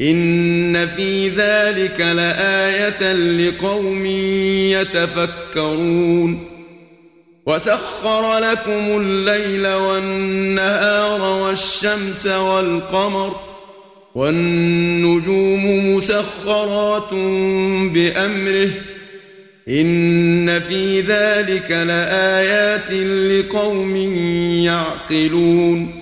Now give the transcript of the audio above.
ان في ذلك لآية لقوم يتفكرون وسخر لكم الليل والنهار والشمس والقمر والنجوم مسخرات بأمره ان في ذلك لآيات لقوم يعقلون